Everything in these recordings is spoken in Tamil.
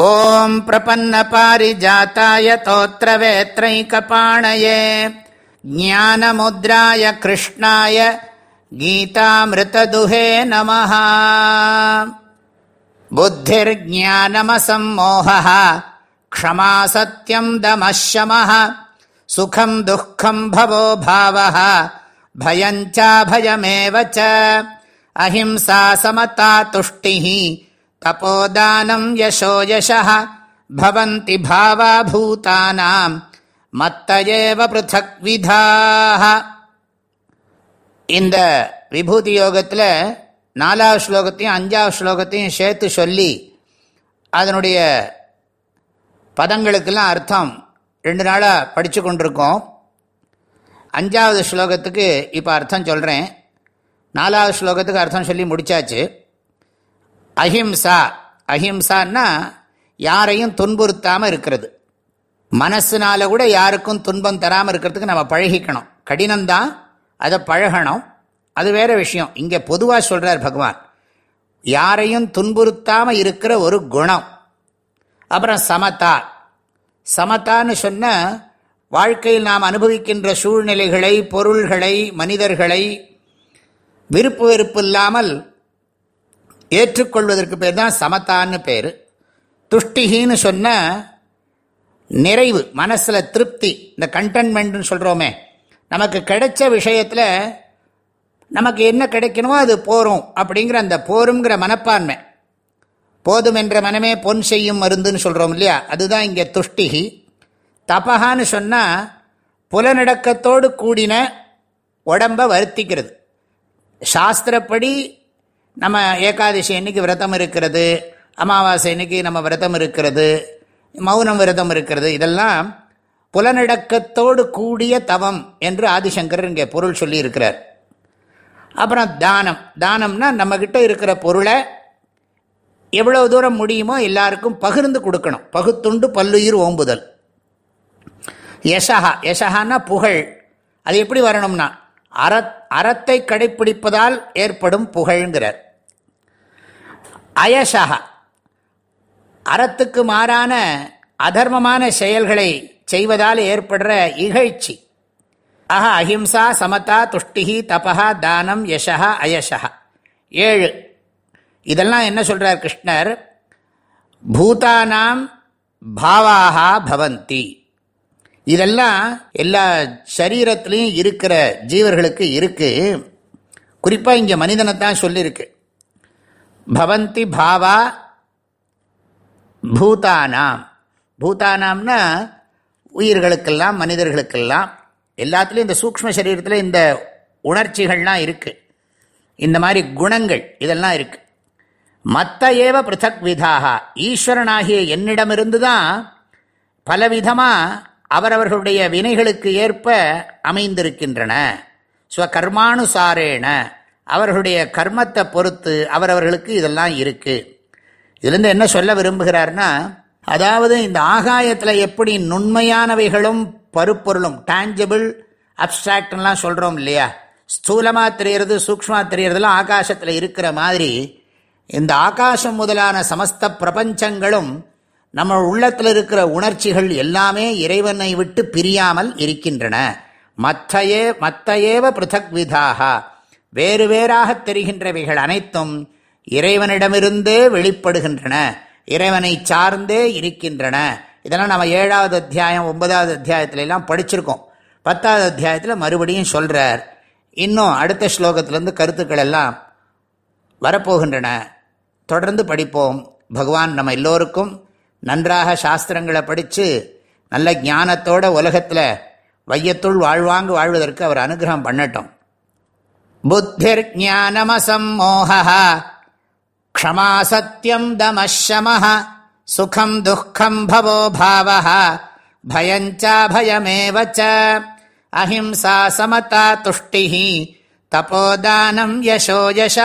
ॐ प्रपन्नपारिजाताय तोत्रवेत्रैकपाणये ज्ञानमुद्राय कृष्णाय गीतामृतदुहे नमः बुद्धिर्ज्ञानमसम्मोहः क्षमा सत्यम् दमः शमः सुखम् दुःखम् भवो भावः भयम् चाभयमेव च अहिंसा समता तुष्टिः தபோதானம் யசோ யசः பவந்தி பாவா மத்த மத்தயேவ பிருத்தக் விதாக இந்த விபூதி யோகத்தில் நாலாவது ஸ்லோகத்தையும் அஞ்சாவது ஸ்லோகத்தையும் சேர்த்து சொல்லி அதனுடைய பதங்களுக்கெல்லாம் அர்த்தம் ரெண்டு நாளாக படித்து கொண்டிருக்கோம். அஞ்சாவது ஸ்லோகத்துக்கு இப்போ அர்த்தம் சொல்கிறேன் நாலாவது ஸ்லோகத்துக்கு அர்த்தம் சொல்லி முடித்தாச்சு அஹிம்சா. அஹிம்சான்னா யாரையும் துன்புறுத்தாமல் இருக்கிறது. மனசுனால கூட யாருக்கும் துன்பம் தராமல் இருக்கிறதுக்கு நம்ம பழகிக்கணும். கடினம்தான் அதை பழகணும். அது வேற விஷயம். இங்கே பொதுவாக சொல்கிறார் பகவான். யாரையும் துன்புறுத்தாமல் இருக்கிற ஒரு குணம். அப்புறம் சமதா சமதான்னு சொன்ன வாழ்க்கையில் நாம் அனுபவிக்கின்ற சூழ்நிலைகளை பொருள்களை மனிதர்களை விருப்பு வெறுப்பு இல்லாமல் ஏற்றுக்கொள்வதற்கு பேர் தான் சமத்தான்னு பேர். துஷ்டிகின்னு சொன்ன நிறைவு மனசில் திருப்தி இந்த கண்டென்மெண்ட்னு சொல்கிறோமே நமக்கு கிடைச்ச விஷயத்தில் நமக்கு என்ன கிடைக்கணுமோ அது போரும் அப்படிங்கிற அந்த போருங்கிற மனப்பான்மை. போதும் என்ற மனமே பொன் செய்யும் மருந்துன்னு சொல்கிறோம் இல்லையா? அதுதான் இங்கே துஷ்டிகி தபகான்னு சொன்னால் புலநடக்கத்தோடு கூடின உடம்பை வருத்திக்கிறது. சாஸ்திரப்படி நம்ம ஏகாதசி அன்னைக்கு விரதம் இருக்கிறது அமாவாசை அன்னைக்கு நம்ம விரதம் இருக்கிறது மௌனம் விரதம் இருக்கிறது இதெல்லாம் புலநடக்கத்தோடு கூடிய தவம் என்று ஆதிசங்கர் இங்கே பொருள் சொல்லி இருக்கிறார் அப்புறம் தானம். தானம்னா நம்மக்கிட்ட இருக்கிற பொருளை எவ்வளவு தூரம் முடியுமோ எல்லாருக்கும் பகிர்ந்து கொடுக்கணும். பகுத்துண்டு பல்லுயிர் ஓம்புதல். யசகா யசகான்னா புகழ். அது எப்படி வரணும்னா அறத் அறத்தை கடைப்பிடிப்பதால் ஏற்படும் புகழ்ங்கிறார். அயசகா அறத்துக்கு மாறான அதர்மமான செயல்களை செய்வதால் ஏற்படுற இகழ்ச்சி. ஆஹா அஹிம்சா சமதா துஷ்டிகி தபா தானம் யசா அயசா ஏழு. இதெல்லாம் என்ன சொல்றார் கிருஷ்ணர்? பூதானாம் பாவாகா பவந்தி. இதெல்லாம் எல்லா சரீரத்திலையும் இருக்கிற ஜீவர்களுக்கு இருக்குது குறிப்பாக இங்கே மனிதனை தான் சொல்லியிருக்கு பவந்தி பாவா பூதானாம். பூதானாம்னா உயிர்களுக்கெல்லாம் மனிதர்களுக்கெல்லாம் எல்லாத்துலேயும் இந்த சூக்ம சரீரத்தில் இந்த உணர்ச்சிகள்லாம் இருக்குது இந்த மாதிரி குணங்கள் இதெல்லாம் இருக்குது மத்த ஏவ பிருத்தக் விதாக ஈஸ்வரனாகிய என்னிடமிருந்து தான் பலவிதமாக அவரவர்களுடைய வினைகளுக்கு ஏற்ப அமைந்திருக்கின்றன. ஸ்வகர்மானுசாரேன. அவர்களுடைய கர்மத்தை பொறுத்து அவரவர்களுக்கு இதெல்லாம் இருக்குது இதுலேருந்து என்ன சொல்ல விரும்புகிறார்னா அதாவது இந்த ஆகாயத்தில் எப்படி நுண்மையானவைகளும் பருப்பொருளும் டேஞ்சபிள் அப்டிராக்ட்லாம் சொல்கிறோம் இல்லையா? ஸ்தூலமாக தெரியறது சூக்மா தெரியறதுலாம் ஆகாசத்தில் இருக்கிற மாதிரி இந்த ஆகாசம் முதலான சமஸ்த பிரபஞ்சங்களும் நம்ம உள்ளத்தில் இருக்கிற உணர்ச்சிகள் எல்லாமே இறைவனை விட்டு பிரியாமல் இருக்கின்றன. மத்தையே மத்தையேவ பிருத்தக் விதாக. வேறு வேறாக தெரிகின்றவைகள் அனைத்தும் இறைவனிடமிருந்தே வெளிப்படுகின்றன. இறைவனை சார்ந்தே இருக்கின்றன. இதெல்லாம் நம்ம ஏழாவது அத்தியாயம் ஒன்பதாவது அத்தியாயத்துல எல்லாம் படிச்சிருக்கோம். பத்தாவது அத்தியாயத்தில் மறுபடியும் சொல்றார். இன்னும் அடுத்த ஸ்லோகத்திலேருந்து கருத்துக்கள் எல்லாம் வரப்போகின்றன. தொடர்ந்து படிப்போம். பகவான் நம்ம எல்லோருக்கும் நன்றாக சாஸ்திரங்களை படித்து நல்ல ஞானத்தோட உலகத்தில் வையத்துள் வாழ்வாங்கு வாழ்வதற்கு அவர் அனுகிரகம் பண்ணட்டும். புத்திர் ஞானமசம்மோக க்ஷமா சத்தியம் தமஷம சுகம் துக்கம் பவோ பாவ பயஞ்சாபயமேவ அஹிம்சா சமதா துஷ்டி தபோதானம் யசோ யச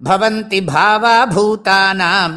பவந்தி பாவா பூதானாம்